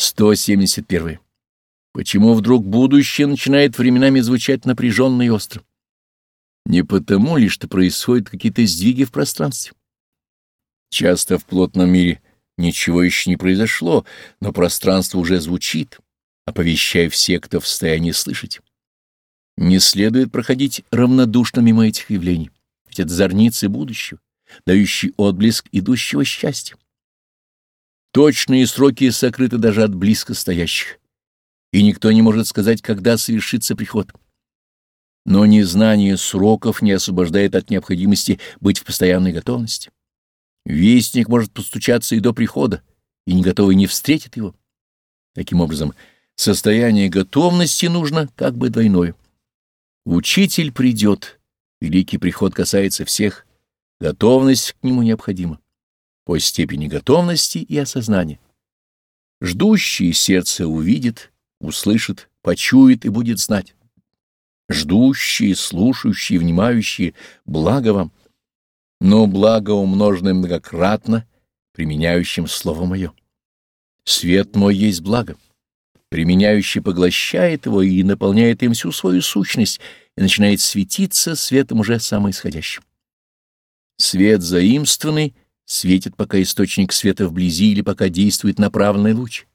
171. Почему вдруг будущее начинает временами звучать напряженно и остро? Не потому ли, что происходят какие-то сдвиги в пространстве? Часто в плотном мире ничего еще не произошло, но пространство уже звучит, оповещая всех, кто в состоянии слышать. Не следует проходить равнодушно мимо этих явлений, ведь это зорницы будущего, дающие отблеск идущего счастья. Точные сроки сокрыты даже от близко стоящих, и никто не может сказать, когда совершится приход. Но незнание сроков не освобождает от необходимости быть в постоянной готовности. Вестник может постучаться и до прихода, и не готовый не встретит его. Таким образом, состояние готовности нужно как бы двойное. Учитель придет, великий приход касается всех, готовность к нему необходима по степени готовности и осознания. Ждущий сердце увидит, услышит, почует и будет знать. Ждущие, слушающие, внимающие, благо вам, но благо умноженное многократно, применяющим слово мое. Свет мой есть благо. Применяющий поглощает его и наполняет им всю свою сущность, и начинает светиться светом уже самоисходящим. Свет заимствованный — светит, пока источник света вблизи или пока действует направленный луч.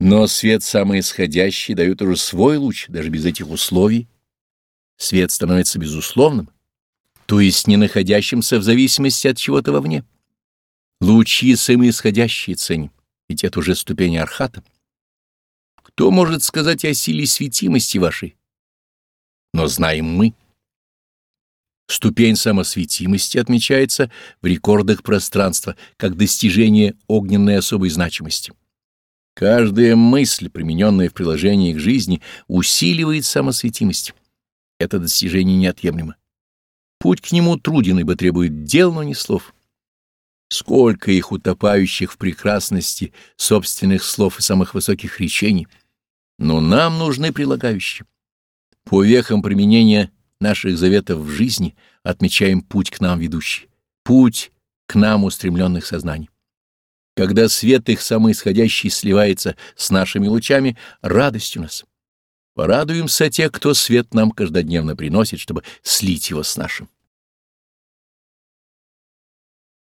Но свет самоисходящий дает уже свой луч, даже без этих условий. Свет становится безусловным, то есть не находящимся в зависимости от чего-то вовне. Лучи самоисходящие ценим, ведь это уже ступень архата. Кто может сказать о силе светимости вашей? Но знаем мы. Ступень самосветимости отмечается в рекордах пространства как достижение огненной особой значимости. Каждая мысль, примененная в приложении к жизни, усиливает самосветимость. Это достижение неотъемлемо. Путь к нему труден, ибо требует дел, но не слов. Сколько их утопающих в прекрасности собственных слов и самых высоких речений. Но нам нужны прилагающие. По вехам применения наших заветов в жизни отмечаем путь к нам ведущий, путь к нам устремленных сознаний. Когда свет их самоисходящий сливается с нашими лучами, радость у нас. Порадуемся тех, кто свет нам каждодневно приносит, чтобы слить его с нашим.